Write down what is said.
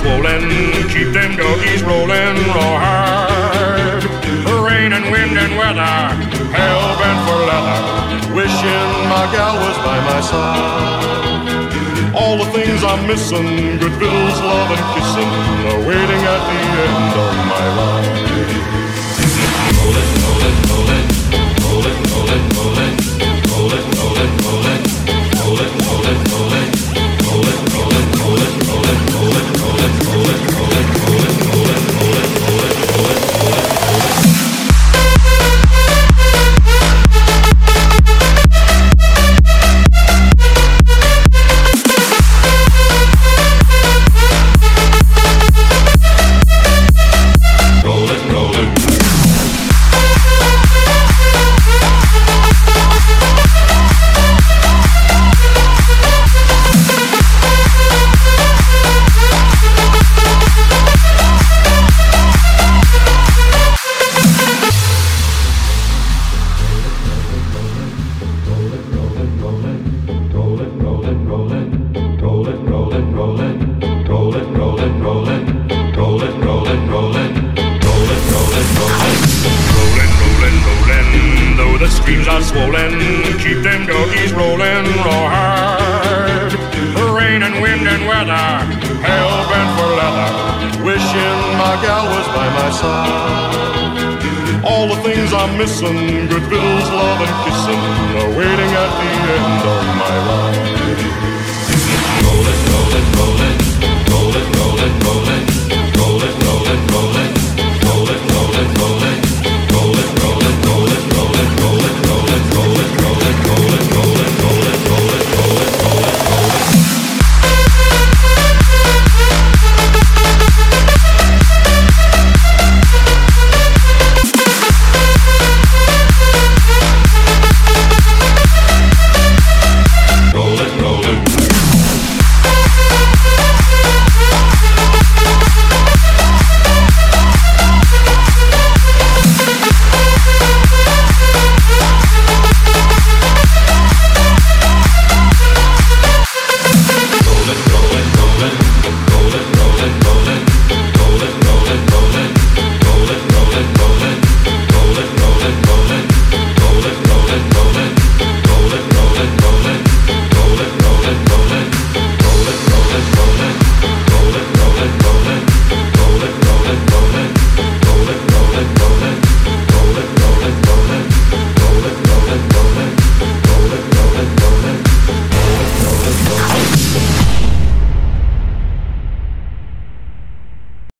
swollen, keep them doggies rolling Rawhide. Rain and wind and weather, hell bent for leather, wishing my gal was by my side. All the things I'm missing, good bills, love and kissing, are waiting at the end of my ride. Rollin', rollin', rollin', streams are swollen. Keep them doggies rolling, roll hard. Rain and wind and weather, hell bent for leather. Wishing my gal was by my side. All the things I'm missing, good bills, love, and kissing, are waiting at the end of my ride.